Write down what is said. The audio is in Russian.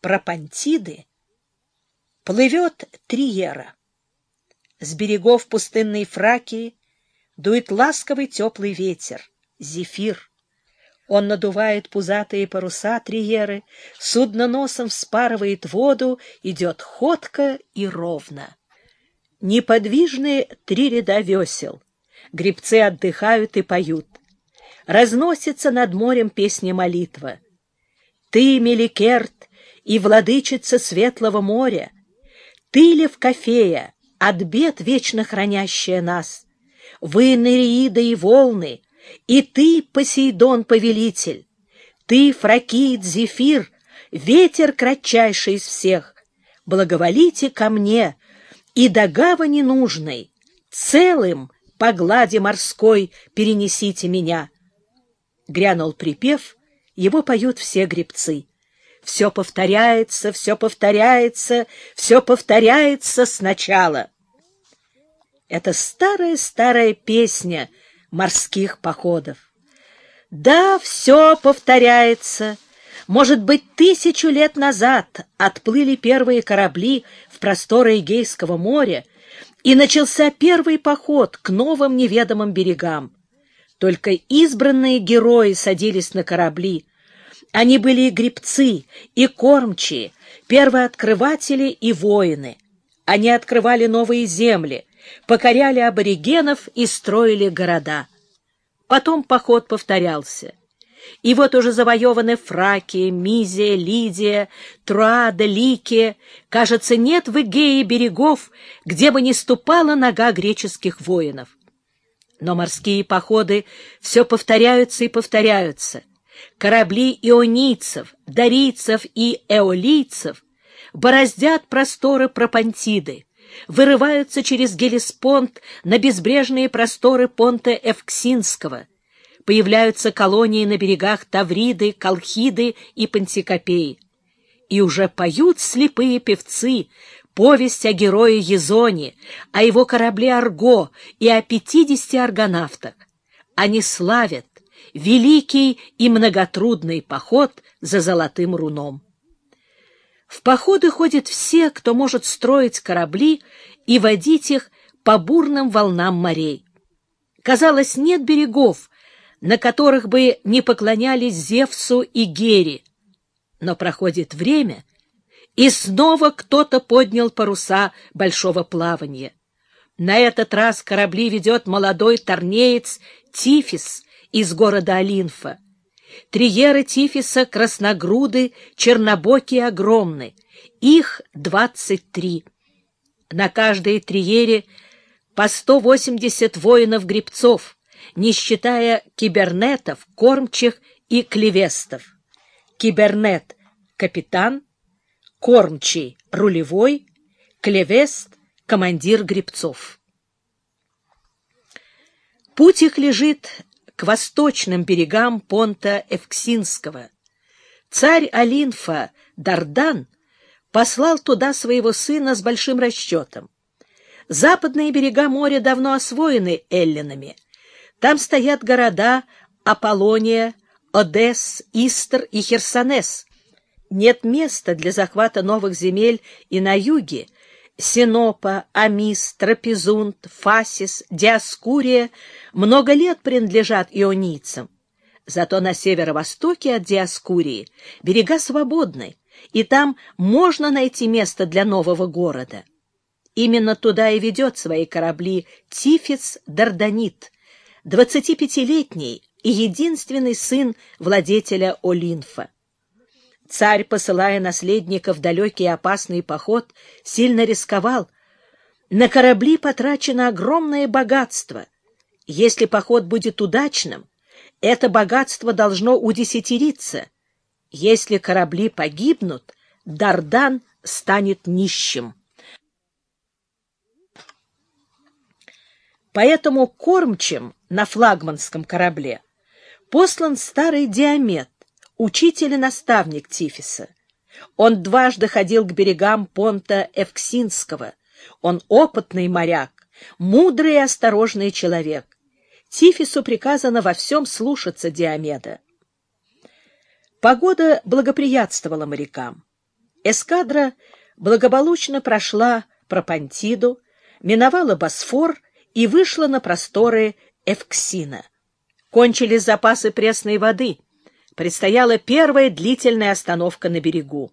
Пропантиды плывет Триера. С берегов пустынной Фракии дует ласковый теплый ветер, зефир. Он надувает пузатые паруса Триеры, судно носом вспарывает воду, идет ходко и ровно. Неподвижные три ряда весел. Гребцы отдыхают и поют. Разносится над морем песня молитва. Ты, Меликерт, и владычица светлого моря, ты ли в кофея, от бед вечно хранящая нас? Вы, Нереида и волны, и ты, Посейдон-повелитель, ты, Фракиид, Зефир, ветер кратчайший из всех, благоволите ко мне, и до гавани нужной, целым по глади морской перенесите меня. Грянул припев, его поют все гребцы. Все повторяется, все повторяется, все повторяется сначала. Это старая-старая песня морских походов. Да, все повторяется. Может быть, тысячу лет назад отплыли первые корабли в просторы Эгейского моря, и начался первый поход к новым неведомым берегам. Только избранные герои садились на корабли, они были и гребцы, и кормчие, первооткрыватели и воины. Они открывали новые земли, покоряли аборигенов и строили города. Потом поход повторялся. И вот уже завоеваны Фракия, Мизия, Лидия, Труада, Ликия. Кажется, нет в Эгее берегов, где бы не ступала нога греческих воинов. Но морские походы все повторяются и повторяются корабли ионийцев, дарийцев и эолийцев бороздят просторы Пропантиды, вырываются через Гелеспонт на безбрежные просторы понта Эвксинского, появляются колонии на берегах Тавриды, Колхиды и Пантикопеи. И уже поют слепые певцы повесть о герое Езоне, о его корабле Арго и о пятидесяти аргонавтах. Они славят, великий и многотрудный поход за золотым руном. В походы ходят все, кто может строить корабли и водить их по бурным волнам морей. Казалось, нет берегов, на которых бы не поклонялись Зевсу и Гере. Но проходит время, и снова кто-то поднял паруса большого плавания. На этот раз корабли ведет молодой торнеец Тифис, из города Олинфа. Триеры Тифиса красногруды, чернобокие огромны. Их двадцать три. На каждой триере по сто восемьдесят воинов-гребцов, не считая кибернетов, кормчих и клевестов. Кибернет — капитан, кормчий — рулевой, клевест — командир гребцов. Путь их лежит к восточным берегам понта Эвксинского. Царь Алинфа Дардан послал туда своего сына с большим расчетом. Западные берега моря давно освоены эллинами. Там стоят города Аполлония, Одесс, Истр и Херсонес. Нет места для захвата новых земель и на юге, Синопа, Амис, Трапезунд, Фасис, Диаскурия много лет принадлежат ионийцам. Зато на северо-востоке от Диаскурии берега свободны, и там можно найти место для нового города. Именно туда и ведет свои корабли Тифис Дарданит, 25-летний и единственный сын владетеля Олинфа. Царь, посылая наследника в далекий и опасный поход, сильно рисковал. На корабли потрачено огромное богатство. Если поход будет удачным, это богатство должно удесятериться. Если корабли погибнут, Дардан станет нищим. Поэтому кормчим на флагманском корабле послан старый Диамет, учитель и наставник Тифиса. Он дважды ходил к берегам понта Эвксинского. Он опытный моряк, мудрый и осторожный человек. Тифису приказано во всем слушаться Диомеда. Погода благоприятствовала морякам. Эскадра благополучно прошла Пропантиду, миновала Босфор и вышла на просторы Эвксина. Кончились запасы пресной воды. Предстояла первая длительная остановка на берегу.